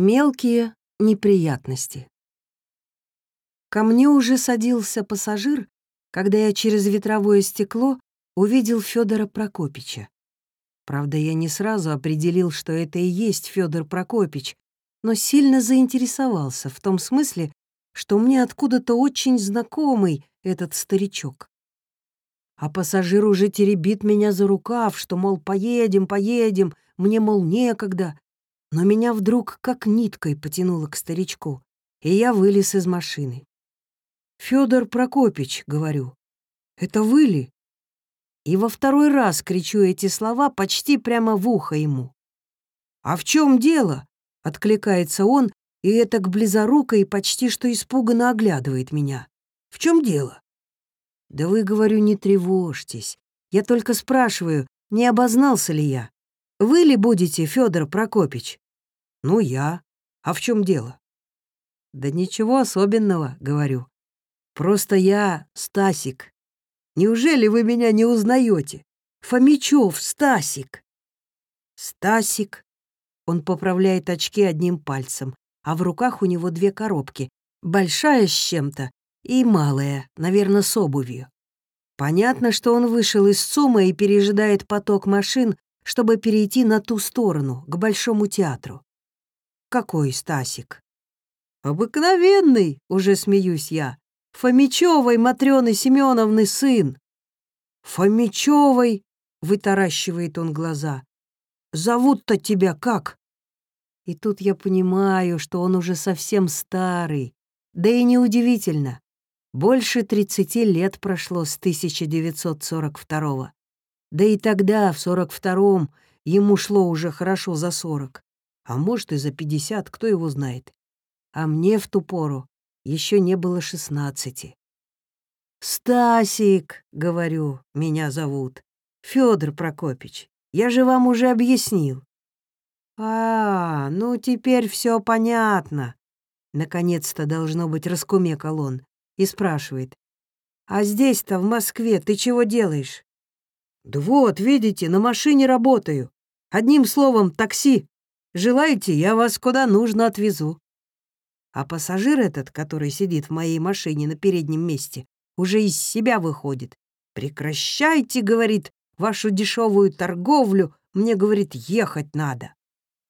Мелкие неприятности. Ко мне уже садился пассажир, когда я через ветровое стекло увидел Федора Прокопича. Правда, я не сразу определил, что это и есть Федор Прокопич, но сильно заинтересовался в том смысле, что мне откуда-то очень знакомый этот старичок. А пассажир уже теребит меня за рукав, что, мол, поедем, поедем, мне, мол, некогда но меня вдруг как ниткой потянуло к старичку, и я вылез из машины. «Фёдор Прокопич», — говорю, — «это вы ли?» И во второй раз кричу эти слова почти прямо в ухо ему. «А в чем дело?» — откликается он, и это к близоруко и почти что испуганно оглядывает меня. «В чем дело?» «Да вы, говорю, не тревожьтесь. Я только спрашиваю, не обознался ли я. Вы ли будете, Федор Прокопич? Ну, я. А в чем дело? Да ничего особенного, говорю. Просто я Стасик. Неужели вы меня не узнаете? Фомичев, Стасик. Стасик. Он поправляет очки одним пальцем, а в руках у него две коробки. Большая с чем-то и малая, наверное, с обувью. Понятно, что он вышел из ЦУМа и пережидает поток машин, чтобы перейти на ту сторону, к Большому театру. Какой Стасик? Обыкновенный, уже смеюсь я. Фомичевой Матрёны Семеновны сын. Фомичевой, вытаращивает он глаза. Зовут-то тебя как? И тут я понимаю, что он уже совсем старый. Да и неудивительно. Больше 30 лет прошло с 1942 -го. Да и тогда, в 42-м, ему шло уже хорошо за 40. А может, и за 50, кто его знает. А мне в ту пору еще не было 16. «Стасик», — говорю, — меня зовут. Федор Прокопич, я же вам уже объяснил. «А, ну теперь все понятно», — наконец-то должно быть раскумекал он и спрашивает. «А здесь-то, в Москве, ты чего делаешь?» «Да вот, видите, на машине работаю. Одним словом, такси. Желаете, я вас куда нужно отвезу». А пассажир этот, который сидит в моей машине на переднем месте, уже из себя выходит. «Прекращайте, — говорит, — вашу дешевую торговлю, мне, говорит, ехать надо».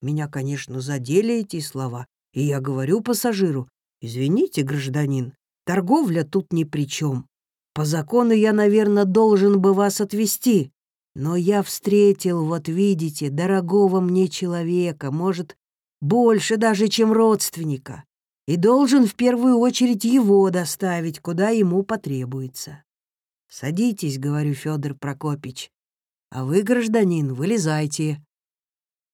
Меня, конечно, задели эти слова, и я говорю пассажиру, «Извините, гражданин, торговля тут ни при чем. По закону я, наверное, должен бы вас отвезти. Но я встретил, вот видите, дорогого мне человека, может, больше даже, чем родственника, и должен в первую очередь его доставить, куда ему потребуется. Садитесь, говорю, Федор Прокопич, а вы, гражданин, вылезайте.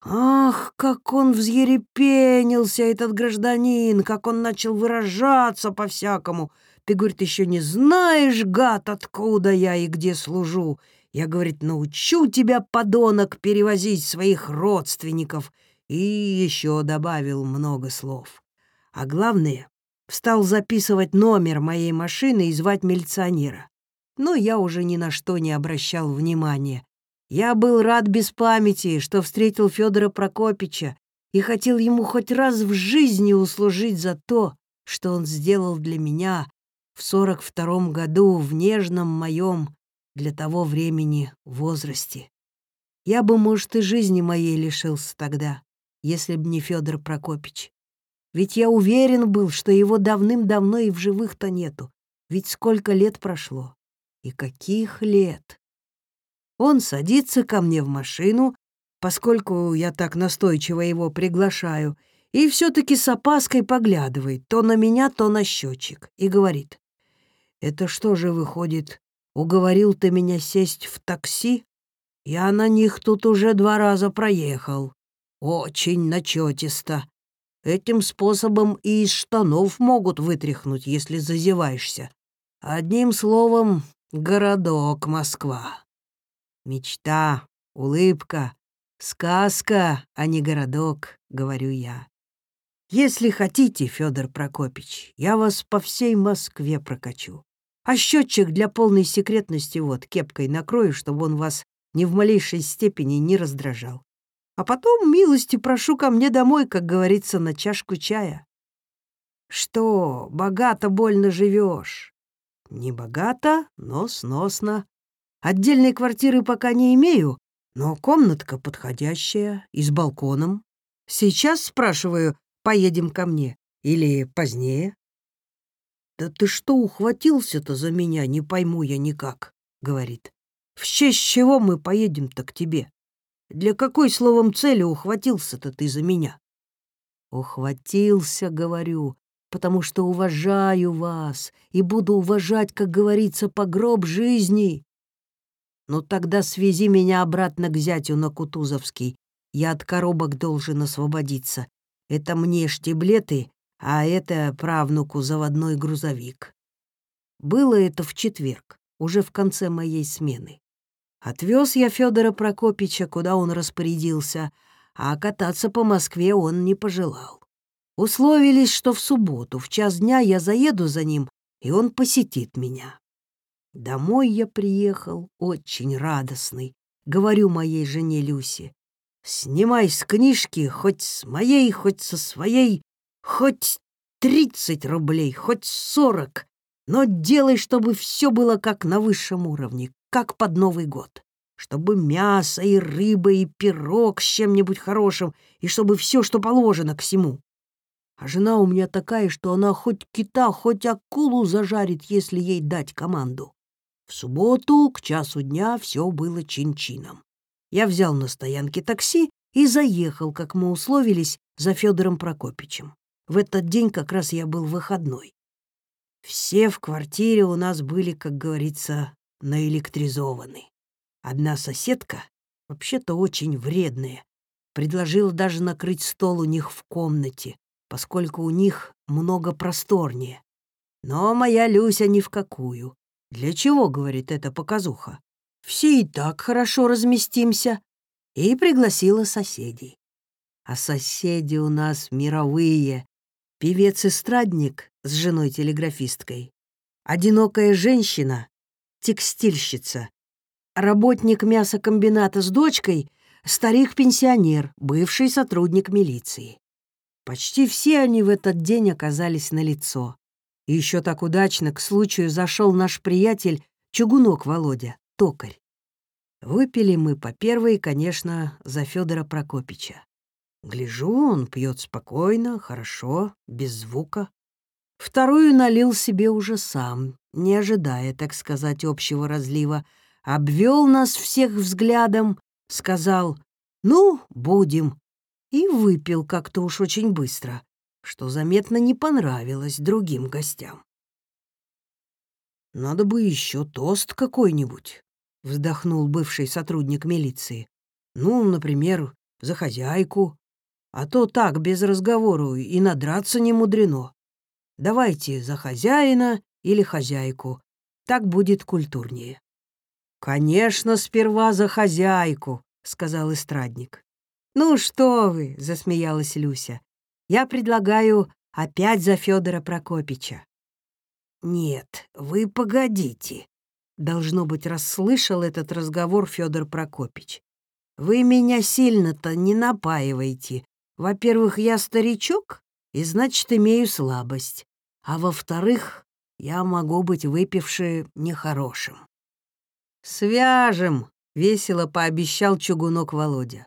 Ах, как он взъерепенился, этот гражданин, как он начал выражаться по-всякому — ты, говорит, еще не знаешь, гад, откуда я и где служу. Я, говорит, научу тебя, подонок, перевозить своих родственников. И еще добавил много слов. А главное, стал записывать номер моей машины и звать милиционера. Но я уже ни на что не обращал внимания. Я был рад без памяти, что встретил Федора Прокопича и хотел ему хоть раз в жизни услужить за то, что он сделал для меня в сорок втором году в нежном моем для того времени возрасте. Я бы, может, и жизни моей лишился тогда, если б не Федор Прокопич. Ведь я уверен был, что его давным-давно и в живых-то нету. Ведь сколько лет прошло. И каких лет? Он садится ко мне в машину, поскольку я так настойчиво его приглашаю, и все таки с опаской поглядывает то на меня, то на счетчик, и говорит. Это что же выходит, уговорил ты меня сесть в такси? Я на них тут уже два раза проехал. Очень начетисто. Этим способом и из штанов могут вытряхнуть, если зазеваешься. Одним словом, городок Москва. Мечта, улыбка, сказка, а не городок, говорю я. Если хотите, Федор Прокопич, я вас по всей Москве прокачу. А счетчик для полной секретности вот кепкой накрою, чтобы он вас ни в малейшей степени не раздражал. А потом милости прошу ко мне домой, как говорится, на чашку чая. Что, богато больно живешь? Не богато, но сносно. Отдельной квартиры пока не имею, но комнатка подходящая и с балконом. Сейчас, спрашиваю, поедем ко мне или позднее? «Да ты что ухватился-то за меня, не пойму я никак», — говорит. «В честь чего мы поедем-то к тебе? Для какой, словом, цели ухватился-то ты за меня?» «Ухватился, — говорю, — потому что уважаю вас и буду уважать, как говорится, по гроб жизни. Ну тогда свези меня обратно к зятю на Кутузовский. Я от коробок должен освободиться. Это мне штиблеты, а это правнуку заводной грузовик. Было это в четверг, уже в конце моей смены. Отвез я Федора Прокопича, куда он распорядился, а кататься по Москве он не пожелал. Условились, что в субботу, в час дня я заеду за ним, и он посетит меня. Домой я приехал очень радостный. Говорю моей жене Люсе, снимай с книжки хоть с моей, хоть со своей, хоть тридцать рублей, хоть сорок, но делай, чтобы все было как на высшем уровне, как под Новый год. Чтобы мясо и рыба и пирог с чем-нибудь хорошим, и чтобы все, что положено к всему. А жена у меня такая, что она хоть кита, хоть акулу зажарит, если ей дать команду. В субботу к часу дня все было чин-чином. Я взял на стоянке такси и заехал, как мы условились, за Федором Прокопичем. В этот день как раз я был выходной. Все в квартире у нас были, как говорится, наэлектризованы. Одна соседка, вообще-то очень вредная, предложила даже накрыть стол у них в комнате, поскольку у них много просторнее. Но моя Люся ни в какую. «Для чего?» — говорит эта показуха. «Все и так хорошо разместимся». И пригласила соседей. А соседи у нас мировые. Певец-эстрадник с женой-телеграфисткой. Одинокая женщина, текстильщица. Работник мясокомбината с дочкой, старик-пенсионер, бывший сотрудник милиции. Почти все они в этот день оказались на лицо. И еще так удачно к случаю зашел наш приятель Чугунок Володя, токарь. Выпили мы по первой, конечно, за Федора Прокопича. Гляжу, он пьет спокойно, хорошо, без звука. Вторую налил себе уже сам, не ожидая, так сказать, общего разлива. Обвел нас всех взглядом, сказал «Ну, будем», и выпил как-то уж очень быстро, что заметно не понравилось другим гостям. «Надо бы еще тост какой-нибудь», — вздохнул бывший сотрудник милиции. «Ну, например, за хозяйку. А то так, без разговору, и надраться не мудрено. Давайте за хозяина или хозяйку. Так будет культурнее». «Конечно, сперва за хозяйку», — сказал эстрадник. «Ну что вы», — засмеялась Люся, я предлагаю опять за Федора Прокопича. Нет, вы погодите. Должно быть, расслышал этот разговор Федор Прокопич. Вы меня сильно-то не напаиваете. Во-первых, я старичок, и значит, имею слабость. А во-вторых, я могу быть выпивший нехорошим. «Свяжем», — весело пообещал чугунок Володя.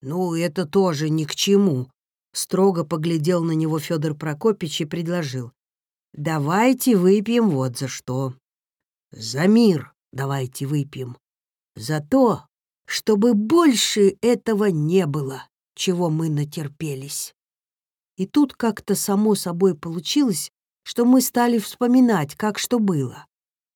«Ну, это тоже ни к чему», Строго поглядел на него Федор Прокопич и предложил. «Давайте выпьем вот за что. За мир давайте выпьем. За то, чтобы больше этого не было, чего мы натерпелись». И тут как-то само собой получилось, что мы стали вспоминать, как что было.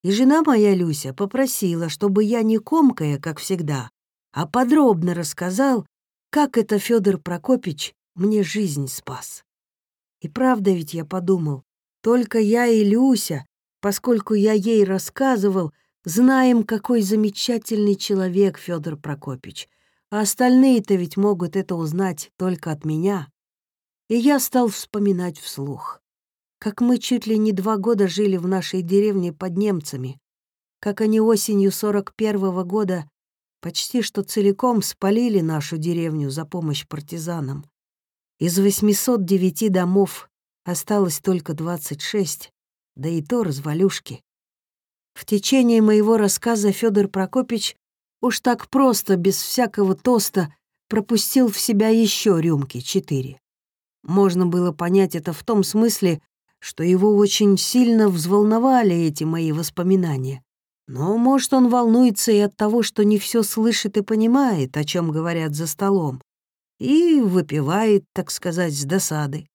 И жена моя Люся попросила, чтобы я не комкая, как всегда, а подробно рассказал, как это Федор Прокопич мне жизнь спас. И правда ведь я подумал, только я и Люся, поскольку я ей рассказывал, знаем, какой замечательный человек Федор Прокопич, а остальные-то ведь могут это узнать только от меня. И я стал вспоминать вслух, как мы чуть ли не два года жили в нашей деревне под немцами, как они осенью 41-го года почти что целиком спалили нашу деревню за помощь партизанам. Из 809 домов осталось только 26, да и то развалюшки. В течение моего рассказа Федор Прокопич уж так просто, без всякого тоста, пропустил в себя еще рюмки четыре. Можно было понять это в том смысле, что его очень сильно взволновали эти мои воспоминания. Но, может, он волнуется и от того, что не все слышит и понимает, о чем говорят за столом, и выпивает, так сказать, с досады.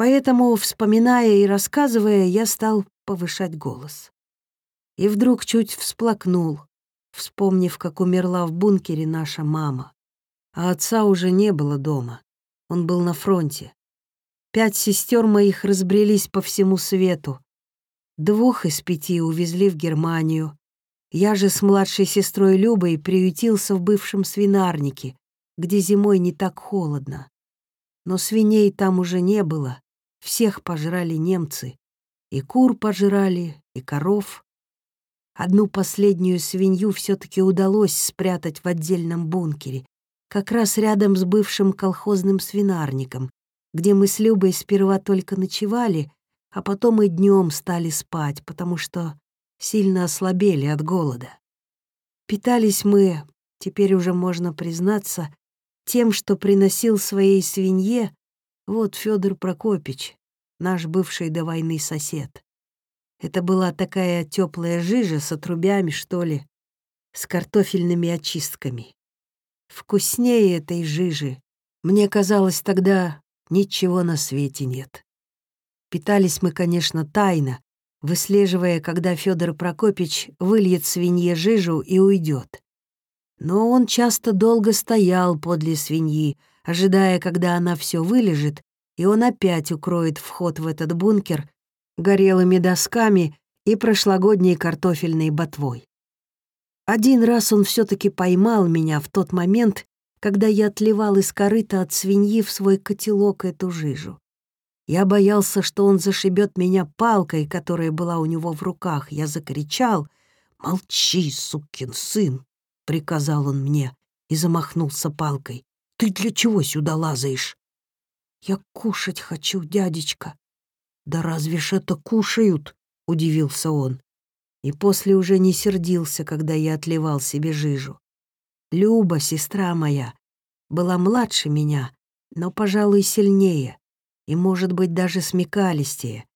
Поэтому, вспоминая и рассказывая, я стал повышать голос и вдруг чуть всплакнул, вспомнив, как умерла в бункере наша мама. А отца уже не было дома, он был на фронте. Пять сестер моих разбрелись по всему свету. Двух из пяти увезли в Германию. Я же с младшей сестрой Любой приютился в бывшем свинарнике, где зимой не так холодно. Но свиней там уже не было, всех пожрали немцы. И кур пожрали, и коров. Одну последнюю свинью все-таки удалось спрятать в отдельном бункере, как раз рядом с бывшим колхозным свинарником, где мы с Любой сперва только ночевали, а потом и днем стали спать, потому что сильно ослабели от голода. Питались мы, теперь уже можно признаться, тем, что приносил своей свинье вот Федор Прокопич, наш бывший до войны сосед. Это была такая теплая жижа с отрубями, что ли, с картофельными очистками. Вкуснее этой жижи, мне казалось тогда, ничего на свете нет. Питались мы, конечно, тайно, выслеживая, когда Федор Прокопич выльет свинье жижу и уйдет. Но он часто долго стоял подле свиньи, ожидая, когда она все вылежит, и он опять укроет вход в этот бункер горелыми досками и прошлогодней картофельной ботвой. Один раз он все таки поймал меня в тот момент, когда я отливал из корыта от свиньи в свой котелок эту жижу. Я боялся, что он зашибет меня палкой, которая была у него в руках. Я закричал «Молчи, сукин сын!» — приказал он мне и замахнулся палкой. «Ты для чего сюда лазаешь?» «Я кушать хочу, дядечка», «Да разве ж это кушают?» — удивился он. И после уже не сердился, когда я отливал себе жижу. Люба, сестра моя, была младше меня, но, пожалуй, сильнее, и, может быть, даже смекалистее.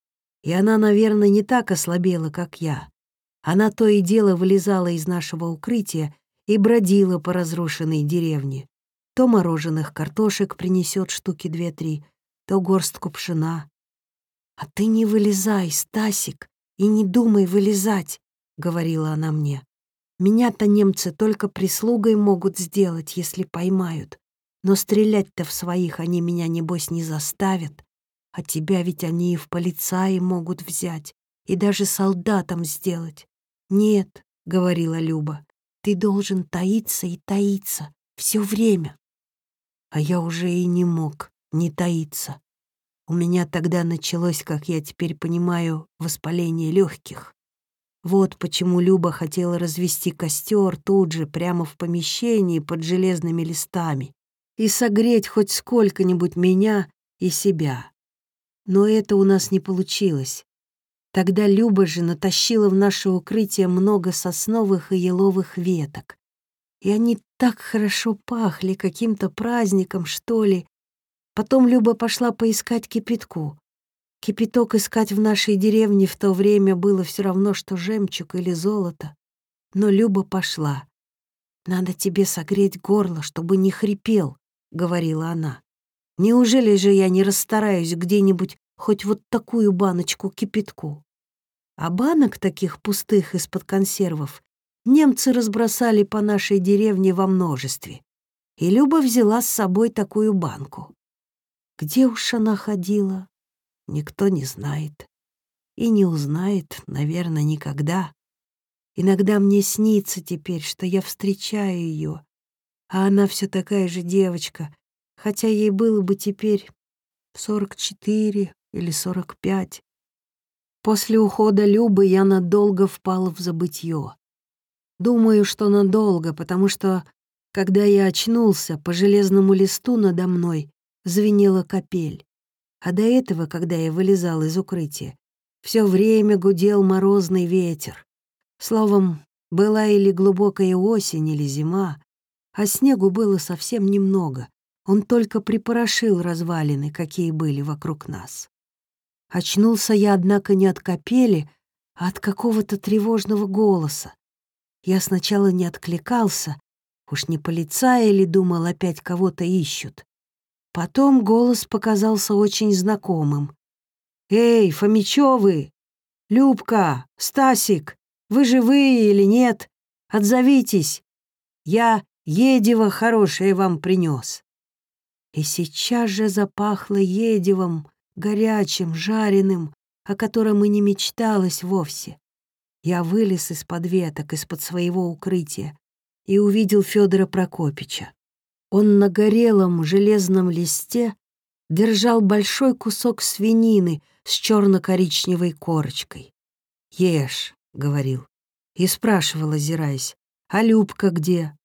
И она, наверное, не так ослабела, как я. Она то и дело вылезала из нашего укрытия и бродила по разрушенной деревне. То мороженых картошек принесет штуки две-три, то горстку пшена, «А ты не вылезай, Стасик, и не думай вылезать», — говорила она мне. «Меня-то немцы только прислугой могут сделать, если поймают. Но стрелять-то в своих они меня, небось, не заставят. А тебя ведь они и в полицаи могут взять, и даже солдатом сделать. Нет, — говорила Люба, — ты должен таиться и таиться все время. А я уже и не мог не таиться. У меня тогда началось, как я теперь понимаю, воспаление легких. Вот почему Люба хотела развести костер тут же, прямо в помещении под железными листами, и согреть хоть сколько-нибудь меня и себя. Но это у нас не получилось. Тогда Люба же натащила в наше укрытие много сосновых и еловых веток. И они так хорошо пахли каким-то праздником, что ли, Потом Люба пошла поискать кипятку. Кипяток искать в нашей деревне в то время было все равно, что жемчуг или золото. Но Люба пошла. «Надо тебе согреть горло, чтобы не хрипел», — говорила она. «Неужели же я не расстараюсь где-нибудь хоть вот такую баночку кипятку?» А банок таких пустых из-под консервов немцы разбросали по нашей деревне во множестве. И Люба взяла с собой такую банку. Где уж она ходила, никто не знает. И не узнает, наверное, никогда. Иногда мне снится теперь, что я встречаю ее, а она все такая же девочка, хотя ей было бы теперь сорок четыре или сорок пять. После ухода Любы я надолго впала в забытье. Думаю, что надолго, потому что, когда я очнулся, по железному листу надо мной звенела капель. А до этого, когда я вылезал из укрытия, все время гудел морозный ветер. Словом, была или глубокая осень, или зима, а снегу было совсем немного. Он только припорошил развалины, какие были вокруг нас. Очнулся я, однако, не от капели, а от какого-то тревожного голоса. Я сначала не откликался, уж не полицая или думал, опять кого-то ищут. Потом голос показался очень знакомым. «Эй, Фомичевы! Любка! Стасик! Вы живые или нет? Отзовитесь! Я едево хорошее вам принес. И сейчас же запахло едевом, горячим, жареным, о котором и не мечталось вовсе. Я вылез из-под веток, из-под своего укрытия, и увидел Федора Прокопича. Он на горелом железном листе держал большой кусок свинины с черно-коричневой корочкой. «Ешь», — говорил, и спрашивал, озираясь, «А Любка где?»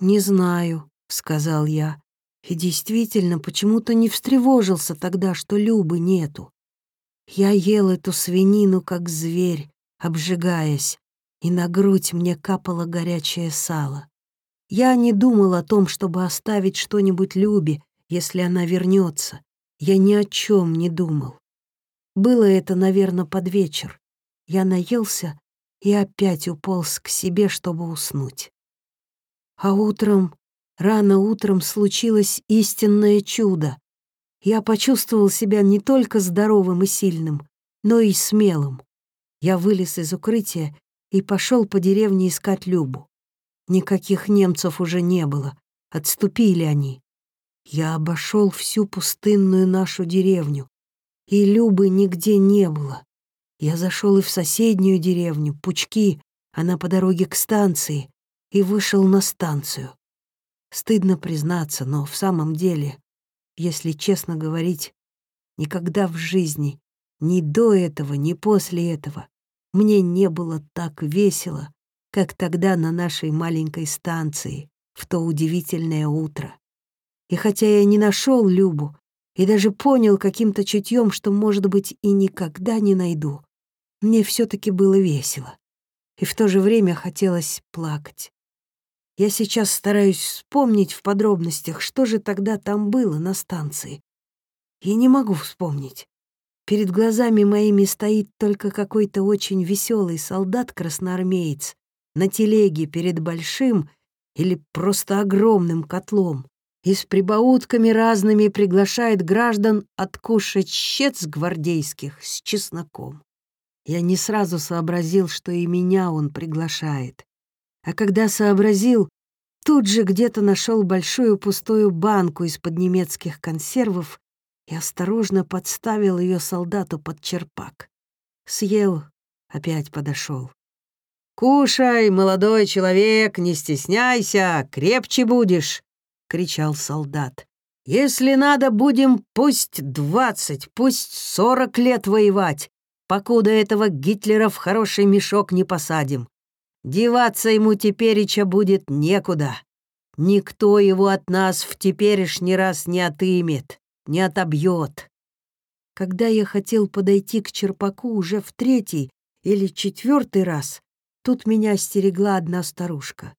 «Не знаю», — сказал я, и действительно почему-то не встревожился тогда, что Любы нету. Я ел эту свинину, как зверь, обжигаясь, и на грудь мне капало горячее сало. Я не думал о том, чтобы оставить что-нибудь Любе, если она вернется. Я ни о чем не думал. Было это, наверное, под вечер. Я наелся и опять уполз к себе, чтобы уснуть. А утром Рано утром случилось истинное чудо. Я почувствовал себя не только здоровым и сильным, но и смелым. Я вылез из укрытия и пошел по деревне искать Любу. Никаких немцев уже не было, отступили они. Я обошел всю пустынную нашу деревню, и Любы нигде не было. Я зашел и в соседнюю деревню, Пучки, она по дороге к станции, и вышел на станцию. Стыдно признаться, но в самом деле, если честно говорить, никогда в жизни, ни до этого, ни после этого, мне не было так весело, как тогда на нашей маленькой станции в то удивительное утро. И хотя я не нашел Любу и даже понял каким-то чутьем, что, может быть, и никогда не найду, мне все-таки было весело. И в то же время хотелось плакать. Я сейчас стараюсь вспомнить в подробностях, что же тогда там было на станции. И не могу вспомнить. Перед глазами моими стоит только какой-то очень веселый солдат-красноармеец на телеге перед большим или просто огромным котлом и с прибаутками разными приглашает граждан откушать щец гвардейских с чесноком. Я не сразу сообразил, что и меня он приглашает. А когда сообразил, тут же где-то нашел большую пустую банку из-под немецких консервов и осторожно подставил ее солдату под черпак. Съел, опять подошел. «Кушай, молодой человек, не стесняйся, крепче будешь!» — кричал солдат. «Если надо, будем пусть двадцать, пусть сорок лет воевать, покуда этого Гитлера в хороший мешок не посадим. Деваться ему тепереча будет некуда. Никто его от нас в теперешний раз не отымет, не отобьет. Когда я хотел подойти к черпаку уже в третий или четвертый раз, тут меня остерегла одна старушка.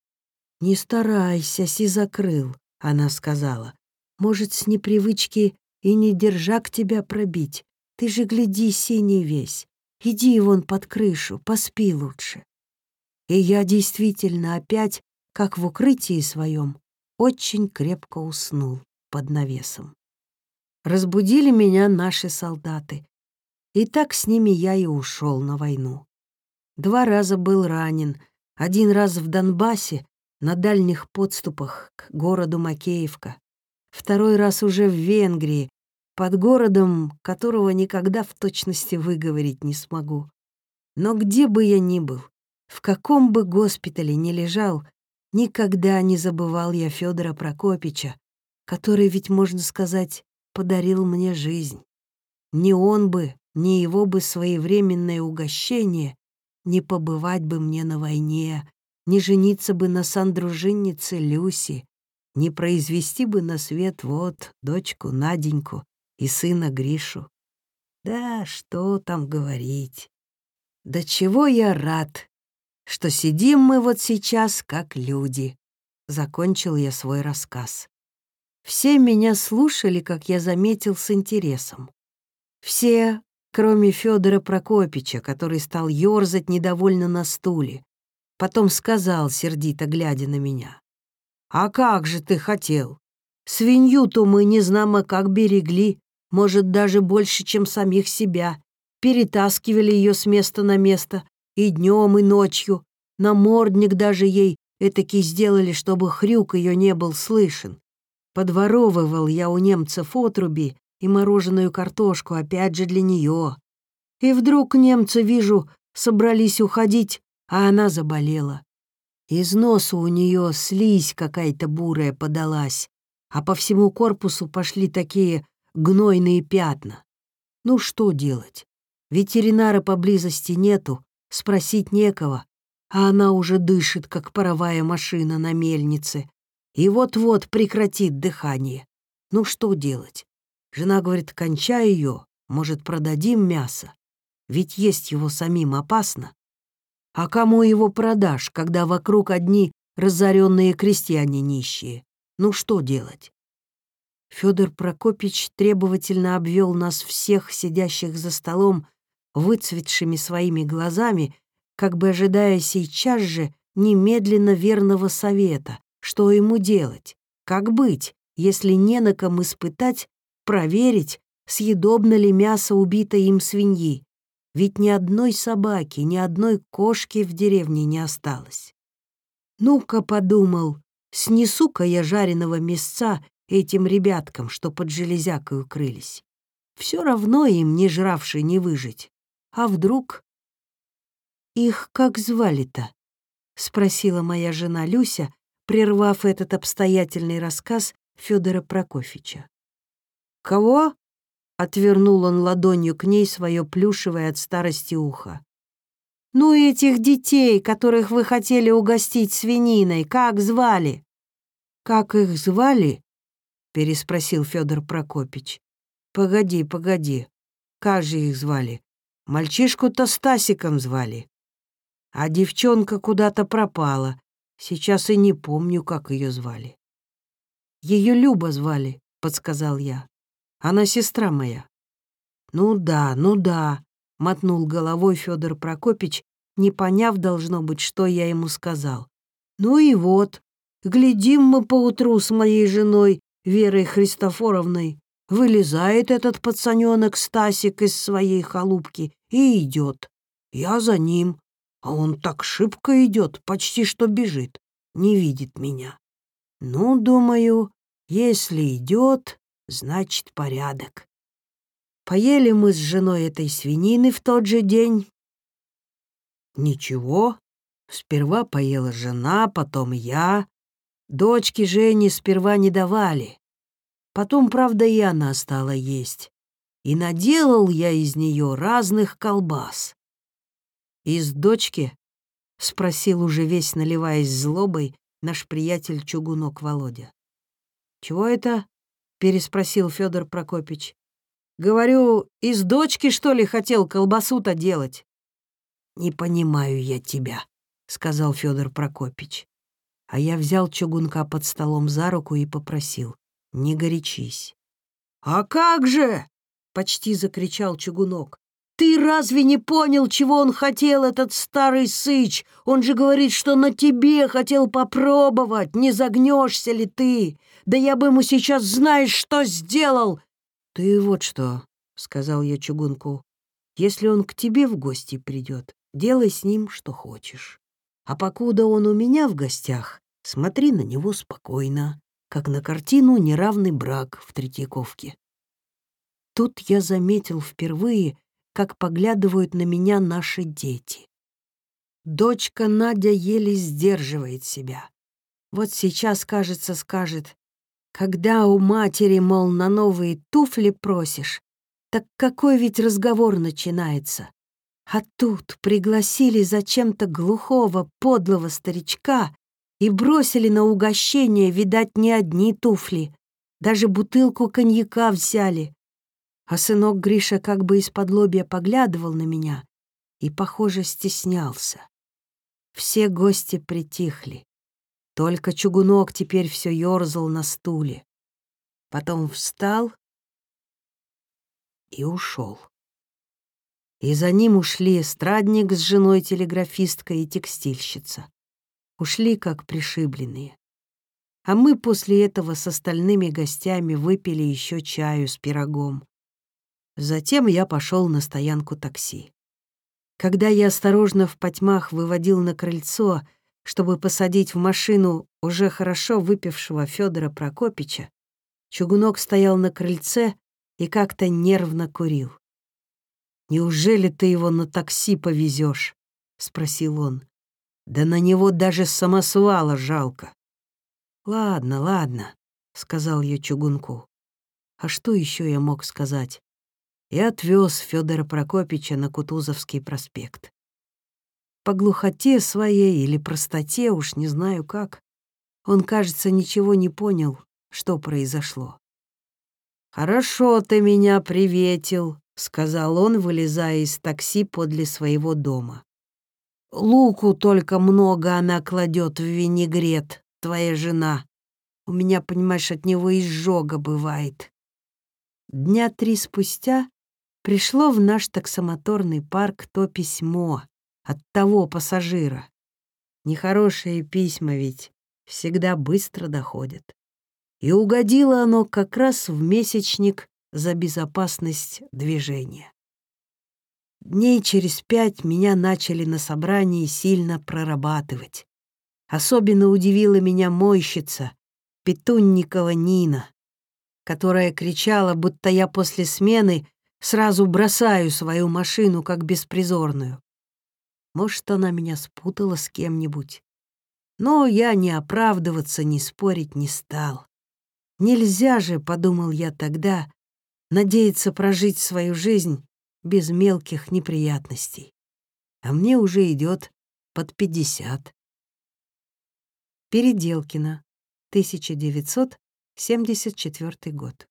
«Не старайся, си закрыл», — она сказала. «Может, с непривычки и не держак тебя пробить. Ты же гляди синий весь. Иди вон под крышу, поспи лучше». И я действительно опять, как в укрытии своем, очень крепко уснул под навесом. Разбудили меня наши солдаты, и так с ними я и ушел на войну. Два раза был ранен, один раз в Донбассе, на дальних подступах к городу Макеевка, второй раз уже в Венгрии, под городом, которого никогда в точности выговорить не смогу. Но где бы я ни был, в каком бы госпитале ни лежал, никогда не забывал я Федора Прокопича, который ведь, можно сказать, подарил мне жизнь. Ни он бы, ни его бы своевременное угощение не побывать бы мне на войне, не жениться бы на сандружиннице Люси, не произвести бы на свет вот дочку Наденьку и сына Гришу. Да что там говорить. Да чего я рад, что сидим мы вот сейчас как люди. Закончил я свой рассказ. Все меня слушали, как я заметил, с интересом. Все, кроме Федора Прокопича, который стал ёрзать недовольно на стуле. Потом сказал, сердито глядя на меня. «А как же ты хотел? Свинью-то мы не знамо как берегли, может, даже больше, чем самих себя. Перетаскивали ее с места на место, и днем, и ночью. Намордник даже ей этаки сделали, чтобы хрюк ее не был слышен. Подворовывал я у немцев отруби и мороженую картошку, опять же для нее. И вдруг немцы, вижу, собрались уходить, а она заболела. Из носа у нее слизь какая-то бурая подалась, а по всему корпусу пошли такие гнойные пятна. Ну что делать? Ветеринара поблизости нету, спросить некого, а она уже дышит, как паровая машина на мельнице, и вот-вот прекратит дыхание. Ну что делать? Жена говорит, кончай ее, может, продадим мясо, ведь есть его самим опасно. А кому его продашь, когда вокруг одни разоренные крестьяне нищие? Ну что делать? Федор Прокопич требовательно обвел нас всех, сидящих за столом, выцветшими своими глазами, как бы ожидая сейчас же немедленно верного совета, что ему делать, как быть, если не на ком испытать, проверить, съедобно ли мясо убитой им свиньи, ведь ни одной собаки, ни одной кошки в деревне не осталось. Ну-ка, подумал, снесу-ка я жареного мясца этим ребяткам, что под железякой укрылись. Все равно им, не жравши, не выжить. А вдруг... «Их как звали-то?» — спросила моя жена Люся, прервав этот обстоятельный рассказ Федора Прокофьевича. «Кого?» Отвернул он ладонью к ней свое плюшевое от старости ухо. «Ну, этих детей, которых вы хотели угостить свининой, как звали?» «Как их звали?» — переспросил Федор Прокопич. «Погоди, погоди. Как же их звали? Мальчишку-то Стасиком звали. А девчонка куда-то пропала. Сейчас и не помню, как ее звали». «Ее Люба звали», — подсказал я. Она сестра моя». «Ну да, ну да», — мотнул головой Федор Прокопич, не поняв, должно быть, что я ему сказал. «Ну и вот, глядим мы поутру с моей женой Верой Христофоровной, вылезает этот пацаненок Стасик из своей халупки и идет. Я за ним, а он так шибко идет, почти что бежит, не видит меня. Ну, думаю, если идет, значит, порядок. Поели мы с женой этой свинины в тот же день. Ничего, сперва поела жена, потом я. Дочки Жени сперва не давали. Потом, правда, и она стала есть. И наделал я из нее разных колбас. «Из дочки?» — спросил уже весь наливаясь злобой наш приятель Чугунок Володя. «Чего это?» — переспросил Федор Прокопич. «Говорю, из дочки, что ли, хотел колбасу-то делать?» «Не понимаю я тебя», — сказал Федор Прокопич. А я взял чугунка под столом за руку и попросил. «Не горячись». «А как же?» — почти закричал чугунок. «Ты разве не понял, чего он хотел, этот старый сыч? Он же говорит, что на тебе хотел попробовать, не загнешься ли ты. Да я бы ему сейчас знаешь, что сделал!» «Ты вот что», — сказал я чугунку, — «если он к тебе в гости придет, делай с ним, что хочешь. А покуда он у меня в гостях, смотри на него спокойно, как на картину «Неравный брак» в Третьяковке». Тут я заметил впервые, как поглядывают на меня наши дети. Дочка Надя еле сдерживает себя. Вот сейчас, кажется, скажет когда у матери, мол, на новые туфли просишь, так какой ведь разговор начинается? А тут пригласили зачем-то глухого, подлого старичка и бросили на угощение, видать, не одни туфли. Даже бутылку коньяка взяли. А сынок Гриша как бы из-под лобья поглядывал на меня и, похоже, стеснялся. Все гости притихли. Только чугунок теперь все ерзал на стуле. Потом встал и ушел. И за ним ушли эстрадник с женой телеграфисткой и текстильщица. Ушли как пришибленные. А мы после этого с остальными гостями выпили еще чаю с пирогом. Затем я пошел на стоянку такси. Когда я осторожно в потьмах выводил на крыльцо, чтобы посадить в машину уже хорошо выпившего Федора Прокопича, Чугунок стоял на крыльце и как-то нервно курил. «Неужели ты его на такси повезешь? спросил он. «Да на него даже самосвала жалко». «Ладно, ладно», — сказал я чугунку. А что еще я мог сказать? И отвез Федора Прокопича на Кутузовский проспект. По глухоте своей или простоте, уж не знаю как, он, кажется, ничего не понял, что произошло. «Хорошо ты меня приветил», — сказал он, вылезая из такси подле своего дома. «Луку только много она кладет в винегрет, твоя жена. У меня, понимаешь, от него изжога бывает». Дня три спустя пришло в наш таксомоторный парк то письмо от того пассажира. Нехорошие письма ведь всегда быстро доходят. И угодило оно как раз в месячник за безопасность движения. Дней через пять меня начали на собрании сильно прорабатывать. Особенно удивила меня мойщица, Петунникова Нина, которая кричала, будто я после смены сразу бросаю свою машину как беспризорную. Может, она меня спутала с кем-нибудь. Но я ни оправдываться, ни спорить не стал. Нельзя же, подумал я тогда, надеяться прожить свою жизнь без мелких неприятностей. А мне уже идет под пятьдесят. Переделкино, 1974 год.